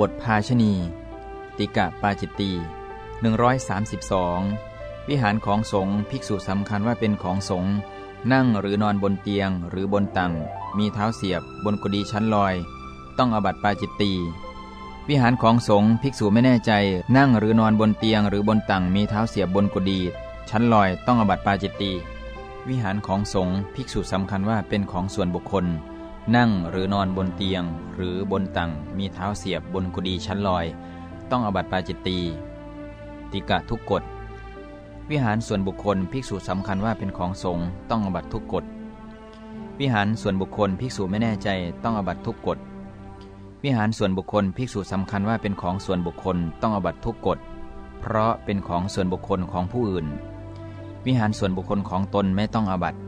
บทภาชณี ติกะปาจิตตี132 วิหารของสงฆ์ภิกษุสำคัญว่าเป็นของสงฆ์นั่งหรือนอนบนเตียงหรือบนตังมีเท้าเสียบบนกุฎีชั้นลอย ต้องอบัติปาจิตตีวิหารของสงฆ์ภิกษุไม่แน่ใจ นั่งหรือนอนบนเตียงหรือบนตังมีเท้าเสียบบนกุฎีชั้นลอยต้องอบัติปาจิตตีวิหารของสงฆ์ภิกษุสำคัญว่าเป็นของส่วนบุคคล นั่งหรือนอนบนเตียง หรือบนตังมีเท้าเสียบบนกุฎีชั้นลอย ต้องอบัติปาจิตตีติกะทุกกฎวิหารส่วนบุคคลภิกษุสำคัญว่าเป็นของสงฆ์ต้องอบัตทุกกฎ วิหารส่วนบุคคลภิกษุไม่แน่ใจต้องอบัตทุกกฎ วิหารส่วนบุคคลภิกษุสำคัญว่าเป็นของส่วนบุคคลต้องอบัตทุกกฎ เพราะเป็นของส่วนบุคคลของผู้อื่น วิหารส่วนบุคคลของตนไม่ต้องอบัติ